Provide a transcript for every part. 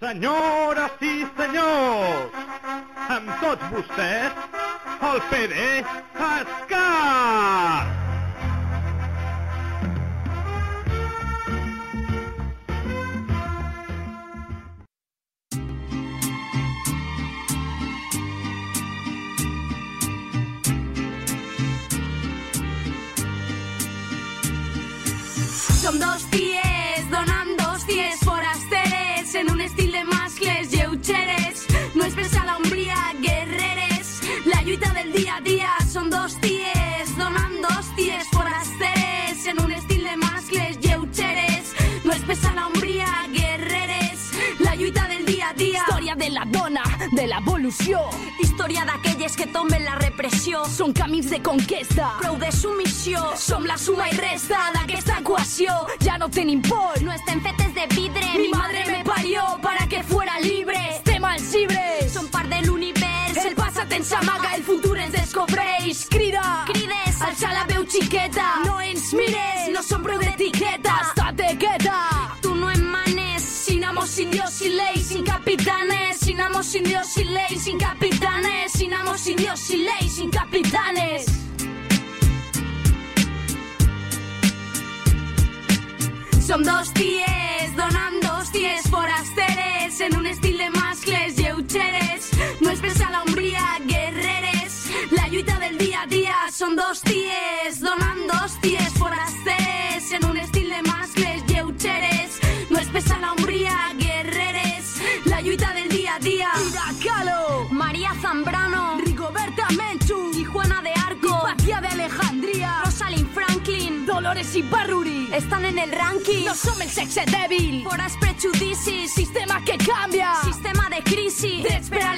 Senyores i senyors, amb tots vostès, el PD Escar! Som dos ties No és pensar l'ombria, guerreres. La lluita del dia a dia són dos ties del dia. Història de la dona, de l'evolució. Història d'aquelles que tomben la repressió. Són camins de conquesta. Prou de submissió. Som la suma i resta d'aquesta equació. Ja no tenim por. No estem fetes de vidre. Mi madre me parió para que fuera libre. Estem als llibres. Som part de l'univers. El passat ens amaga, el futur ens descobreix. Crida, Crides. alça la veu xiqueta. No ens mires. no som prou d'etiqueta. Estate quieta. Tu no em manes. Sin amos, sin Dios, sin ley, sin amos, sin Dios, sin ley, sin capitanes. Sin amos, sin Dios, sin ley, sin capitanes. Som dos ties y Barruri. estan en el rànquing. No som el sexe dèbil. Fores prejudicis, Sistema que canvia. sistema de crisi. Drets per a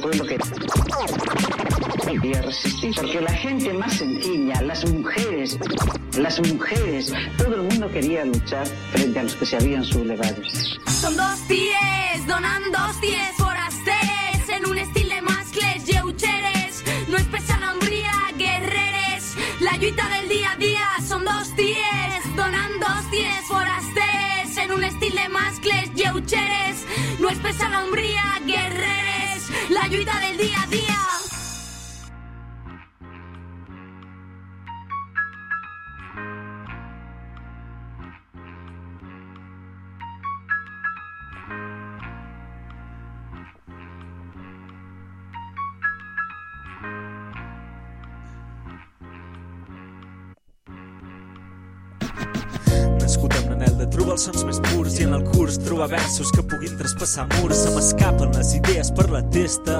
pueblo que quería resistir. Porque la gente más sencilla, las mujeres, las mujeres, todo el mundo quería luchar frente a los que se habían sublevado. Som dos ties donant dos ties forasteres en un estil de mascles lleugeres. No pesar l'ombria, guerreres. La lluita del dia a dia són dos ties de mascles lleugeres. No és pesar l'ombria, guerreres. La lluita del dia a dia. Trobar els sons més purs i en el curs trobar versos que puguin traspassar murs. Se m'escapen les idees per la testa.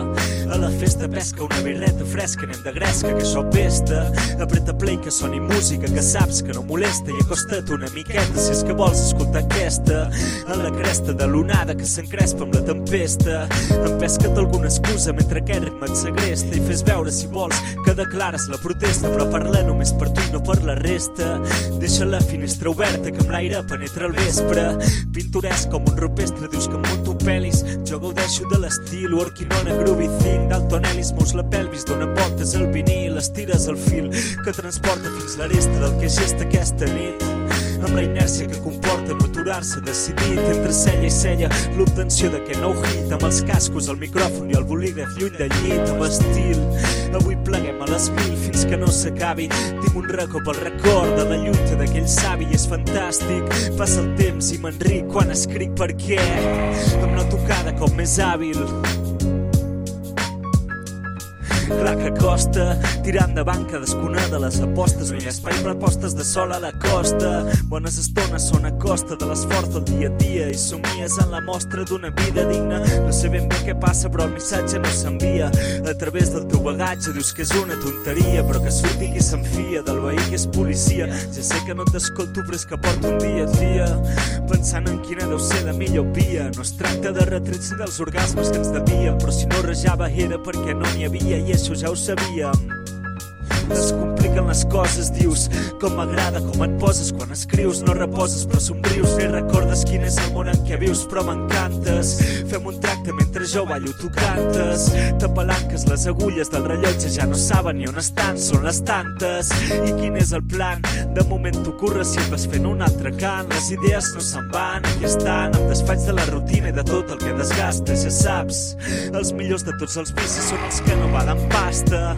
A la festa pesca una birreta fresca, anem de gresca, que això pesta. Apreta play que soni música que saps que no molesta i acosta't una miqueta si és que vols escoltar aquesta. A la cresta de l'onada que s'encrespa amb la tempesta. Empesca't alguna excusa mentre aquest ritme et segresta i fes veure si vols que declares la protesta però parla només per tu i no per la resta. Deixa la finestra oberta que amb l'aire penetra el vespre. Pintoresc com un rupestre, dius que em munto pel·lis. Jo gaudeixo de l'estil, working on a groovy thing. Daltonelis, mous la pelvis, dona voltes al vinil, estires el fil que transporta fins l'aresta del que gesta aquesta nit amb la inèrcia que comporta no aturar-se decidit entre cella i cella l'obtenció d'aquest nou hit. Amb els cascos, el micròfon i el bolígraf lluny del llit amb estil. Avui pleguem a les mil fins que no s'acabi. Tinc un racó pel record de la lluita d'aquell savi i és fantàstic. Passa el temps i m'enric quan escric perquè em noto cada cop més hàbil Clar que costa tirar endavant cadascuna de les apostes. No hi ha espai per apostes de sol a la costa. Bones estones són a costa de l'esforç del dia a dia i somies en la mostra d'una vida digna. No sé ben bé què passa, però el missatge no s'envia. A través del teu bagatge dius que és una tonteria, però que surti qui s'enfia del veí que és policia. Ja sé que no t'escolto, però és que porto un dia a dia pensant en quina deu ser la millor via. No es tracta de retrets dels orgasmes que ens devia, però si no rejava era perquè no n'hi havia i això ja ho sabíem. Es compliquen les coses, dius. Com m'agrada, com et poses quan escrius. No reposes però somrius. Ni recordes quin és el món en què vius Però m'encantes. Fem un tracte mentre jo ballo, tu cantes. T'apalanques les agulles del rellotge Ja no saben ni on estan, són les tantes. I quin és el plan? De moment tu curres i vas fent un altre cant Les idees no se'n van, aquí estan Em desfaig de la rutina i de tot el que desgasta Ja saps, els millors de tots els vicis són els que no valen pasta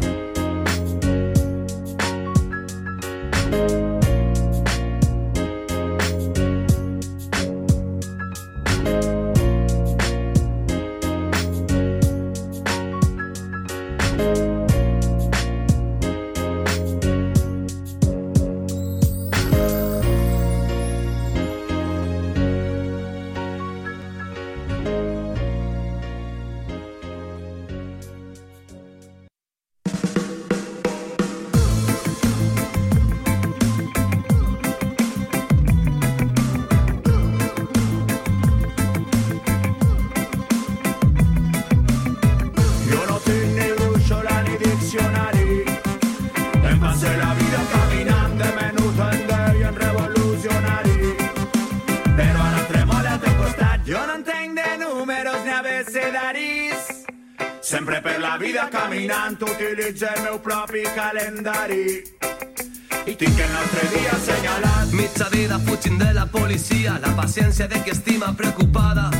caminant utilitza el meu propi calendari i tinc el nostre dia assenyalat. Mitja vida fugint de la policia, la paciència de qui estima preocupada.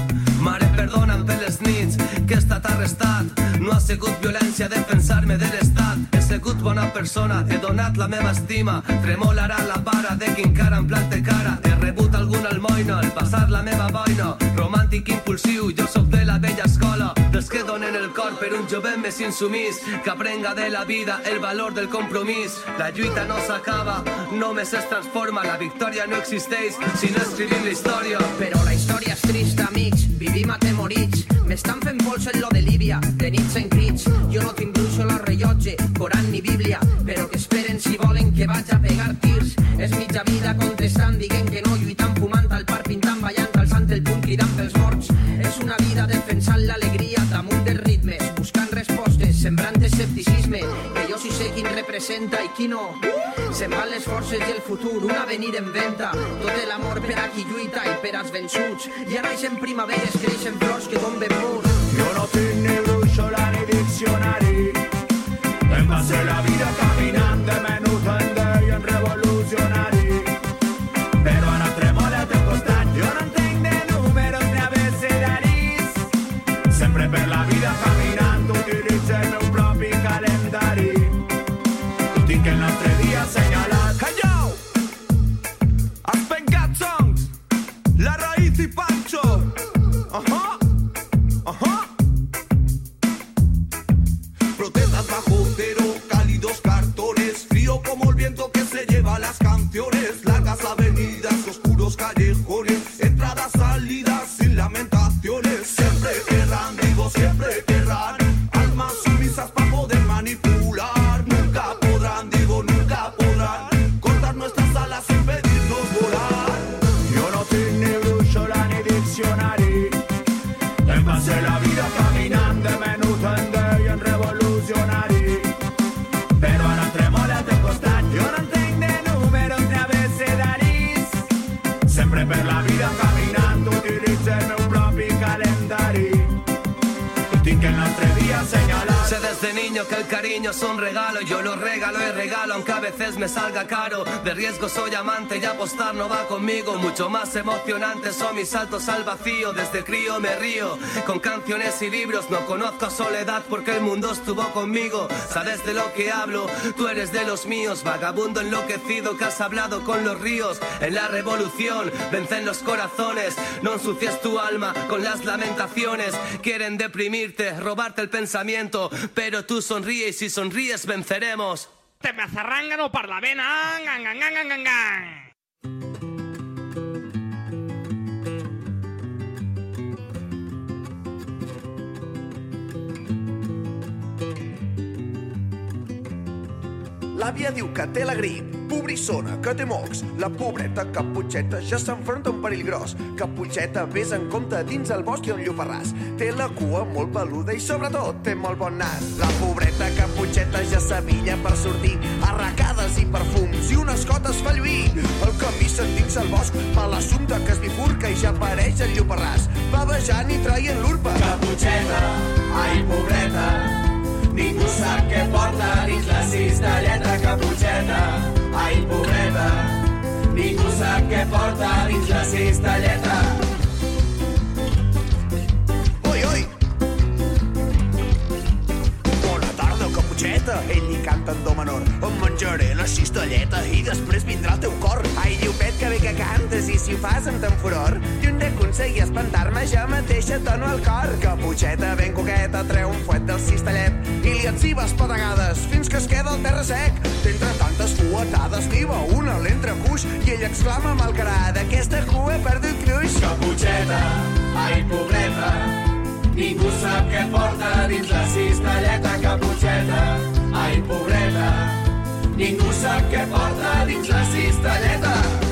Mare, perdona'm per les nits que he estat arrestat. No ha sigut violència defensar-me de l'estat. He sigut bona persona, he donat la meva estima. Tremolarà la para de qui encara em plante cara. He rebut algun almoina al passar la meva boina. Romàntic impulsiu, jo sóc de la vella escola dels que donen el cor per un jovent més insumís que aprenga de la vida el valor del compromís. La lluita no s'acaba, només es transforma, la victòria no existeix si no escrivim la història. Però la història és trista, amics, vivim atemorits. M'estan fent pols en lo de Líbia, de nits en crits. Jo no tinc bruixo la rellotge, Coran ni Bíblia, però que esperen si volen que vaig a pegar tirs. És mitja vida contestant, diguent que no, lluitant, fumant al parc, pintant, ballant, alçant el punt, cridant pels morts. És una vida defensant l'alegria damunt dels ritmes, buscant respostes, sembrant escepticisme, que jo sí sé quin representa i qui no. Se'n van les forces i el futur, un avenir en venta, tot l'amor per a qui lluita i per als vençuts. I ara en primaveres creixen flors que tomben murs. Ni diccionari, em passé la vida caminant de menut en day en soy amante y apostar no va conmigo. Mucho más emocionantes son mis saltos al vacío. Desde crío me río con canciones y libros. No conozco soledad porque el mundo estuvo conmigo. Sabes de lo que hablo, tú eres de los míos. Vagabundo enloquecido que has hablado con los ríos. En la revolución vencen los corazones. No ensucies tu alma con las lamentaciones. Quieren deprimirte, robarte el pensamiento. Pero tú sonríe y si sonríes venceremos. Te me zarrángano per la vena. Gang, gang, gang, gang, gang. L'àvia diu que té la grip, pobrissona que té mocs. La pobreta Caputxeta ja s'enfronta a un perill gros. Caputxeta, vés en compte dins el bosc i un lloparràs. Té la cua molt peluda i sobretot té molt bon nas. La pobreta Caputxeta ja s'avilla per sortir arracades i perfums i unes cotes fa lluir. El camí s'endinsa al bosc, mal assumpte que es bifurca i ja apareix el lloparràs. Bavejant i traient l'urpa. Caputxeta, ai pobreta, ningú sap què porta dins la cistelleta caputxeta. Ai pobreta, ningú sap què porta dins la cistelleta. Oi, oi! Bona tarda, caputxeta! Ell li canta en do menor. Em menjaré la cistelleta i després vindrà el teu cor. Ai, lliupet, que bé que cantes i si ho fas amb tant furor. Lluny d'aconseguir espantar-me, ja mateix et dono el cor. Caputxeta ben coqueta treu un fuet del cistellet i li etziva espatagades fins que es queda el terra sec. D'entre tantes fuetades va una l'entrecuix i ell exclama malcarada aquesta cua ha perdut cruix. Caputxeta, ai pobreta, ningú sap què porta dins la cistelleta caputxeta. Ai pobreta, ningú sap què porta dins la cistelleta.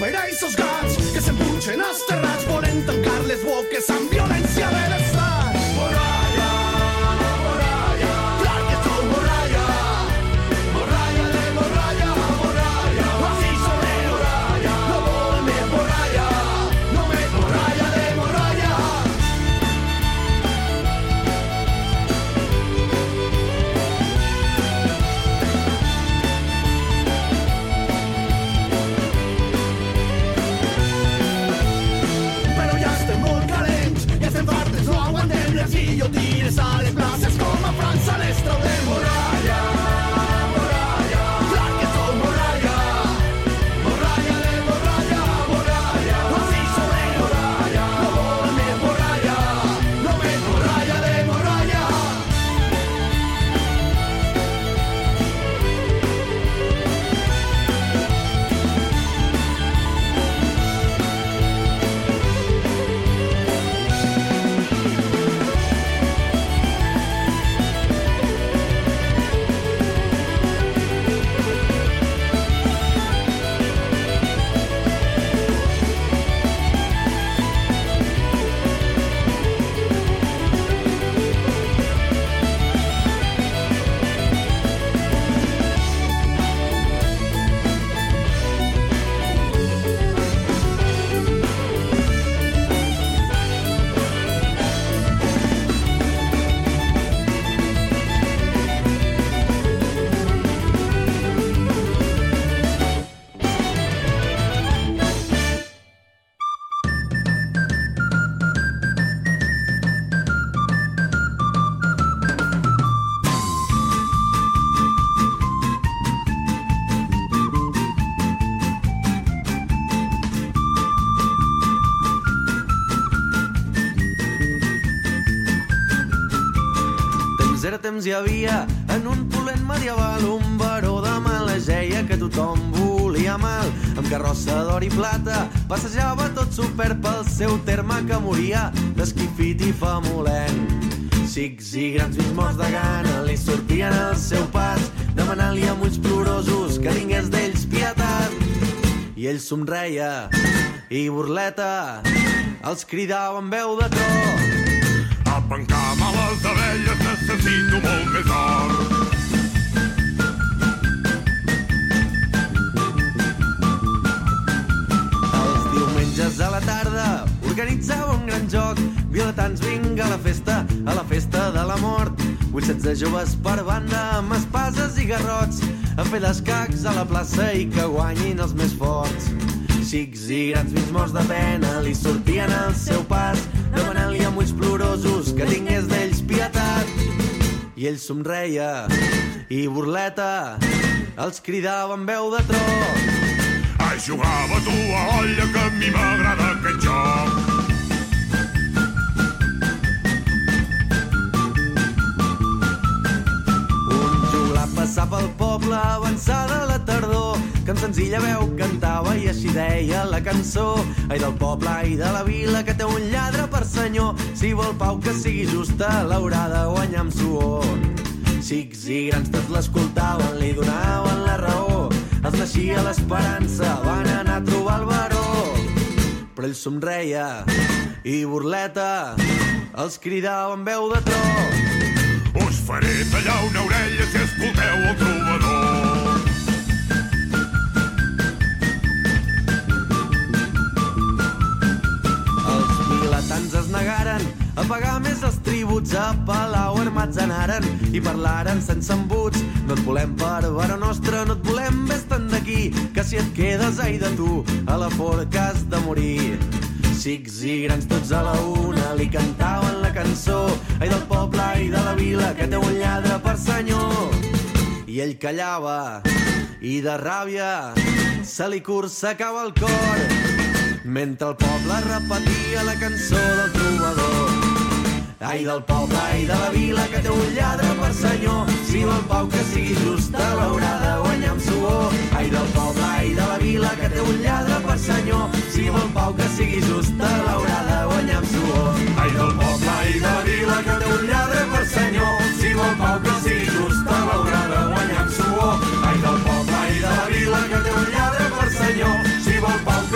Per aquests gats que s'empunxen als terrats volen tancar les boques amb violència de. Doncs hi havia en un polent medieval un baró de Malageia que tothom volia mal. Amb carrossa d'or i plata passejava tot superb pel seu terme que moria d'esquifit i famolent. Xics i grans fills morts de gana li sortien al seu pas demanant-li amb ulls plorosos que tingués d'ells pietat. I ell somreia i burleta els cridava amb veu de tro. A pencar males abelles necessito molt més or. Els diumenges a la tarda organitzava un gran joc. Vilatans, vinga a la festa, a la festa de la mort. 800 joves per banda amb espases i garrots a fer d'escacs a la plaça i que guanyin els més forts. Xics i grans mig morts de pena li sortien al seu pas demanant-li amb ulls plorosos que tingués d'ells pietat. I ell somreia i burleta els cridava amb veu de tro. Ai, jugava tu a olla, que a mi m'agrada aquest joc. Un juglar passava pel poble avançada la tardor que amb senzilla veu cantava i així deia la cançó. Ai del poble, ai de la vila, que té un lladre per senyor. Si vol pau que sigui justa, l'haurà de guanyar amb suor. Xics i grans tots l'escoltaven, li donaven la raó. Els naixia l'esperança, van anar a trobar el baró. Però ell somreia i burleta els cridava amb veu de tro. Us faré tallar una orella si escolteu el trobador. Negaren a pagar més els tributs a Palau armats anaren i parlaren sense embuts. No et volem per vara nostra no et volem ves tant d'aquí que si et quedes ai de tu a la forca has de morir. Xics i grans tots a la una li cantaven la cançó ai del poble i de la vila que té un lladre per senyor. I ell callava i de ràbia se li cursacava el cor mentre el poble repetia la cançó del trobador. Ai del poble, ai de la vila, que té un lladre per senyor. Si vol pau que sigui justa, l'haurà de guanyar amb suor. Ai del poble, ai de la vila, que té un lladre per senyor. Si vol pau que sigui justa, l'haurà de guanyar amb suor. Ai del poble, ai de la vila, que té un lladre per senyor. Si vol pau que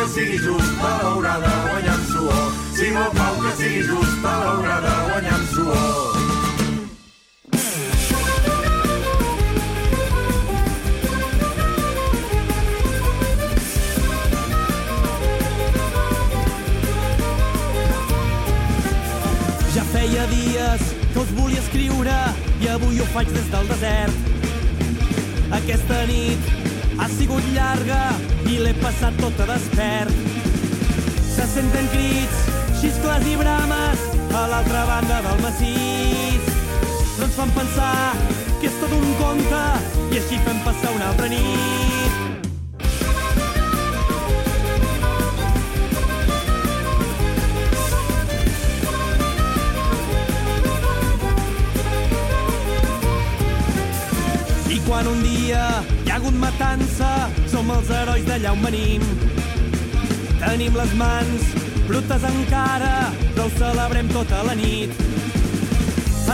que sigui justa, l'haurà de guanyar amb suor. Si vol pau que sigui justa, l'haurà de guanyar amb suor. Ja feia dies que us volia escriure i avui ho faig des del desert. Aquesta nit ha sigut llarga i l'he passat tota despert. Se senten crits, xiscles i brames a l'altra banda del massís. Però ens fan pensar que és tot un conte i així fem passar una altra nit. Quan un dia ha hagut matança, som els herois d'allà on venim. Tenim les mans brutes encara, però ho celebrem tota la nit.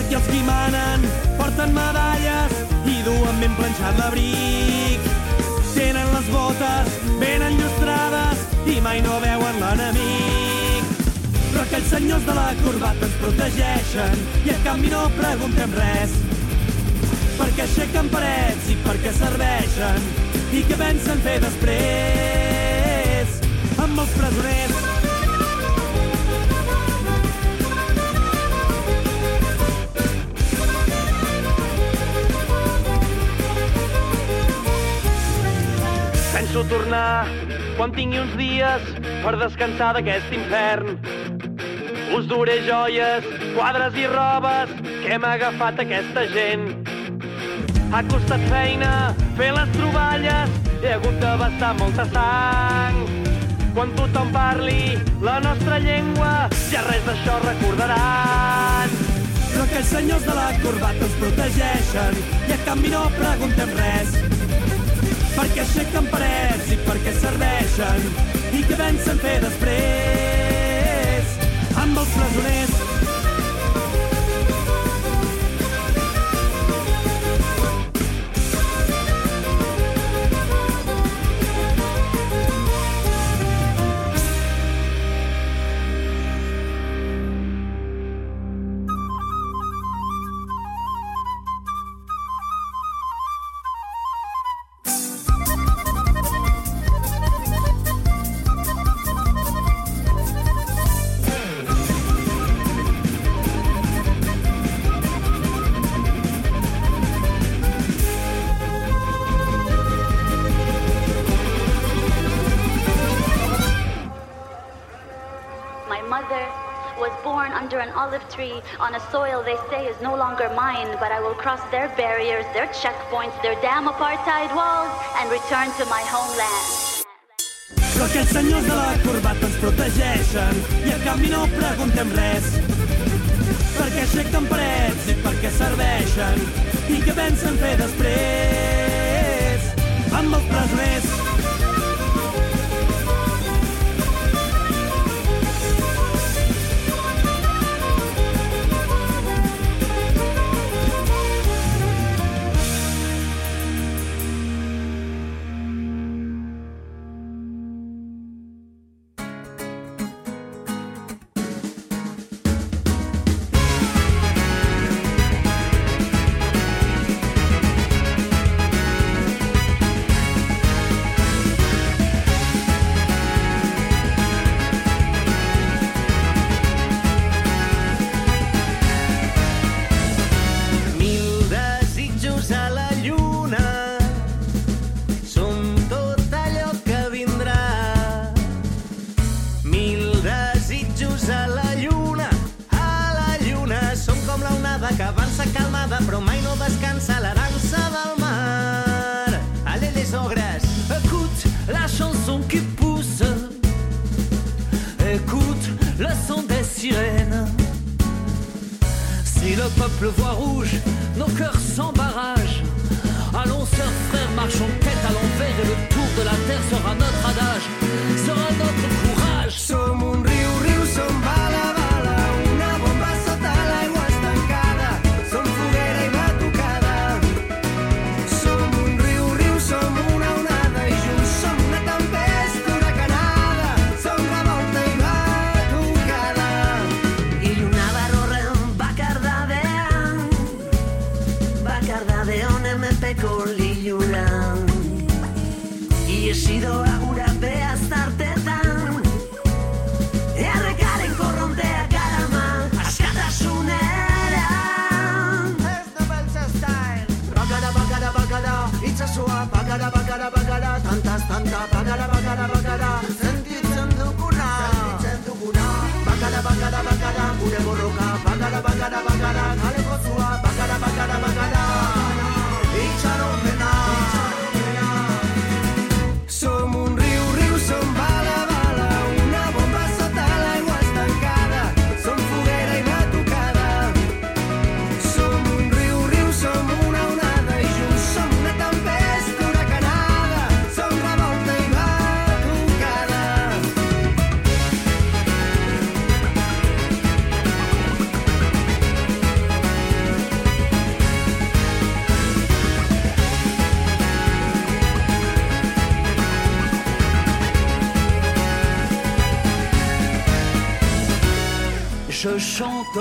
Aquí els qui manen porten medalles i duen ben planxat l'abric. Tenen les botes ben enllustrades i mai no veuen l'enemic. Però aquells senyors de la corbata ens protegeixen i a canvi no preguntem res perquè aixequen parets i perquè serveixen i què pensen fer després amb els presoners. Penso tornar quan tingui uns dies per descansar d'aquest infern. Us duré joies, quadres i robes que hem agafat aquesta gent. Ha costat feina fer les troballes, he hagut de bastar molta sang. Quan tothom parli la nostra llengua, ja res d'això recordaran. Però aquells senyors de la corbata ens protegeixen i a canvi no preguntem res. Perquè aixequen parets i perquè serveixen i què pensen fer després on a soil they say is no longer mine, but I will cross their barriers, their checkpoints, their damn apartheid walls, and return to my homeland. Però aquests senyors de la corbata ens protegeixen i a canvi no preguntem res. Perquè aixequen parets i perquè serveixen i què pensen fer després amb els presoners. bagada bagada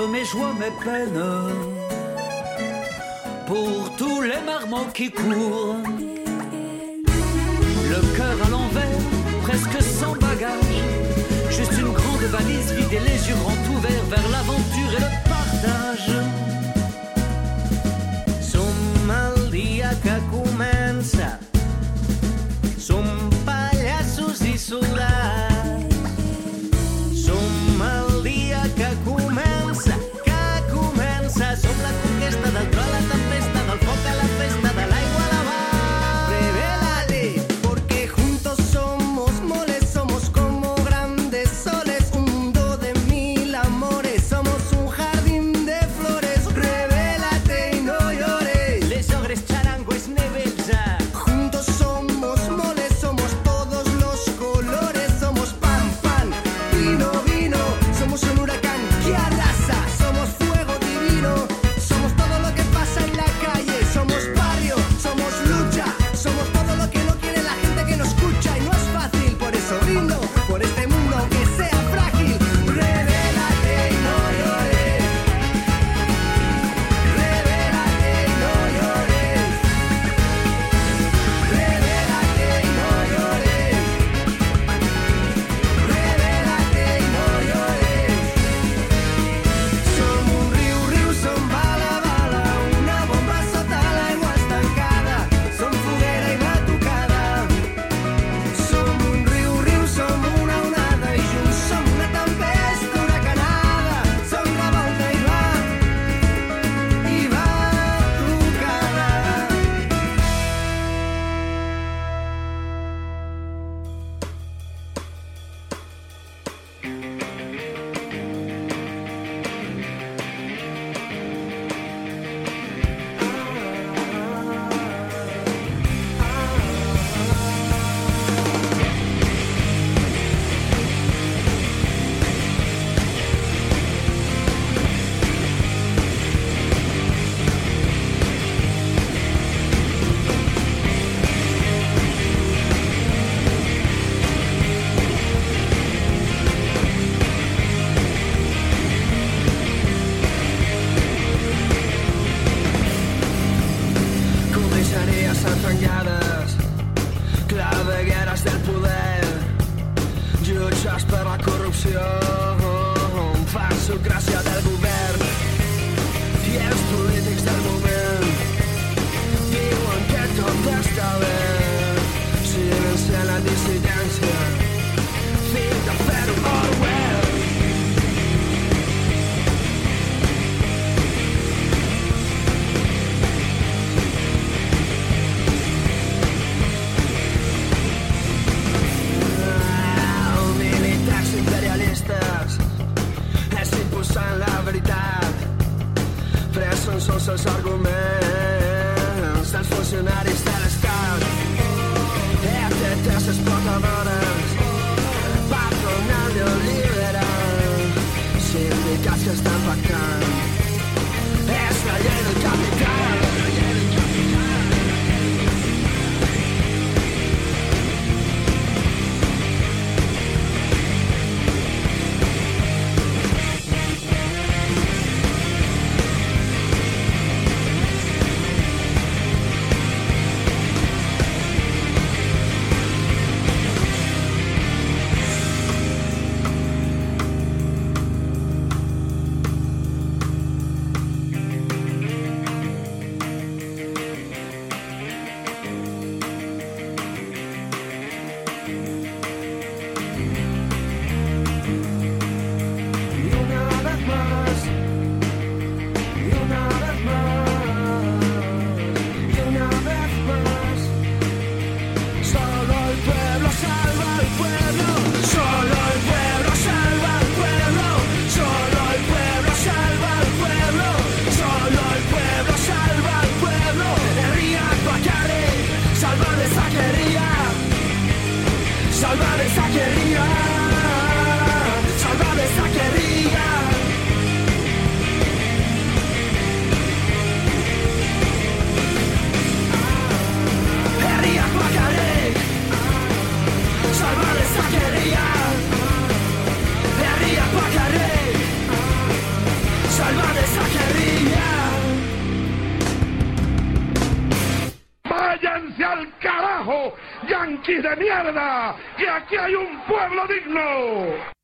mes joies, mes peines, pour tous les marmots qui courent. Le cœur à l'envers, presque sans bagage, juste une grande valise vide et les yeux grands ouverts vers l'aventure et le ¡Váyanse al carajo, yanquis de mierda! ¡Que aquí hay un pueblo digno!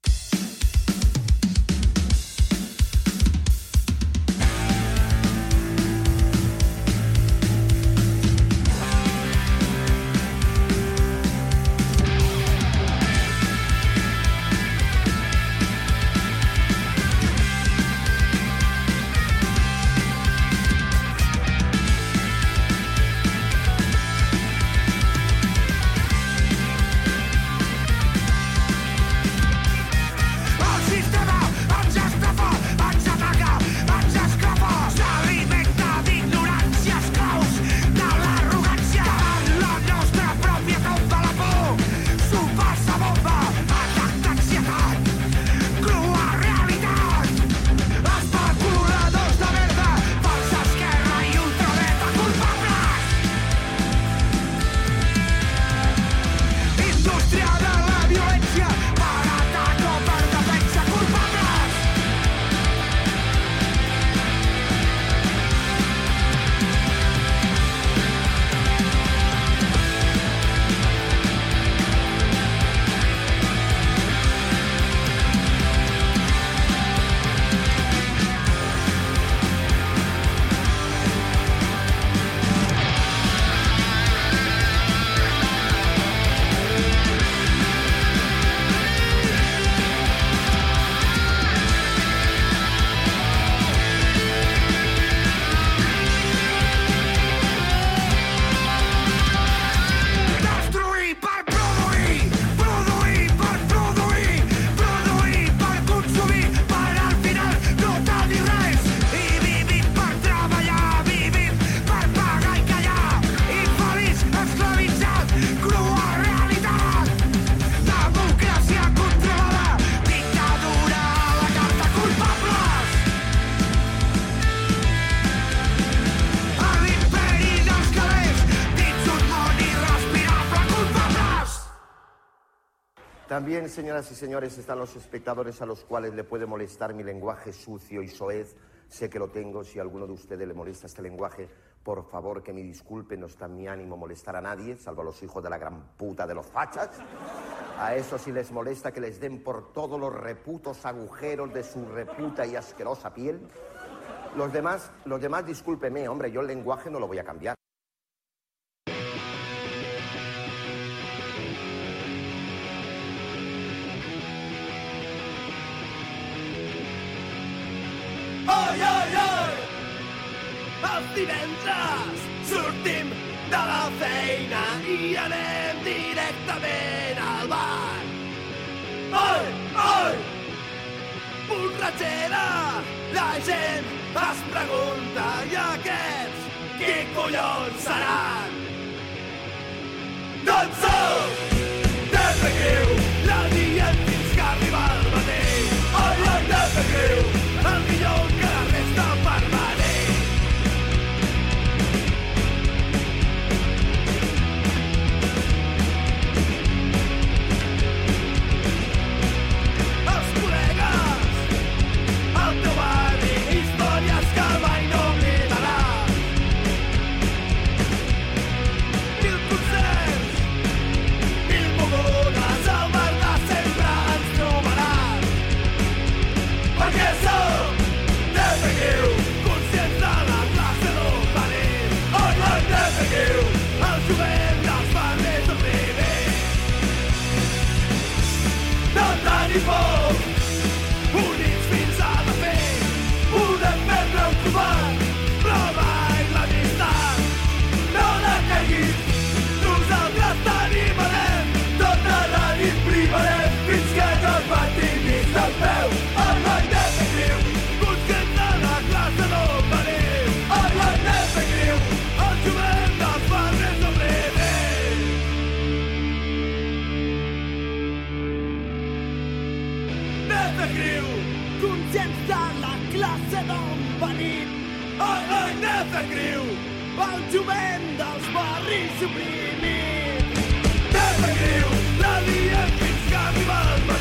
señoras y señores, están los espectadores a los cuales le puede molestar mi lenguaje sucio y soez. Sé que lo tengo, si alguno de ustedes le molesta este lenguaje, por favor que me disculpe, no está mi ánimo molestar a nadie, salvo a los hijos de la gran puta de los fachas. A eso si les molesta que les den por todos los reputos agujeros de su reputa y asquerosa piel. Los demás, los demás, discúlpeme, hombre, yo el lenguaje no lo voy a cambiar. Oi, oi, oi! Els divendres sortim de la feina i anem directament al bar. Oi, oi! Borratxera! La gent es pregunta i aquests qui collons seran? Doncs som! de greu. Conscients de la classe d'on venim Ai, ai, anem de greu. riu El jovent dels barris oprimits Anem de greu. la dia fins que arriba el mar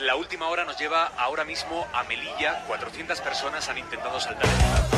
la última hora nos lleva ahora mismo a Melilla. 400 personas han intentado saltar.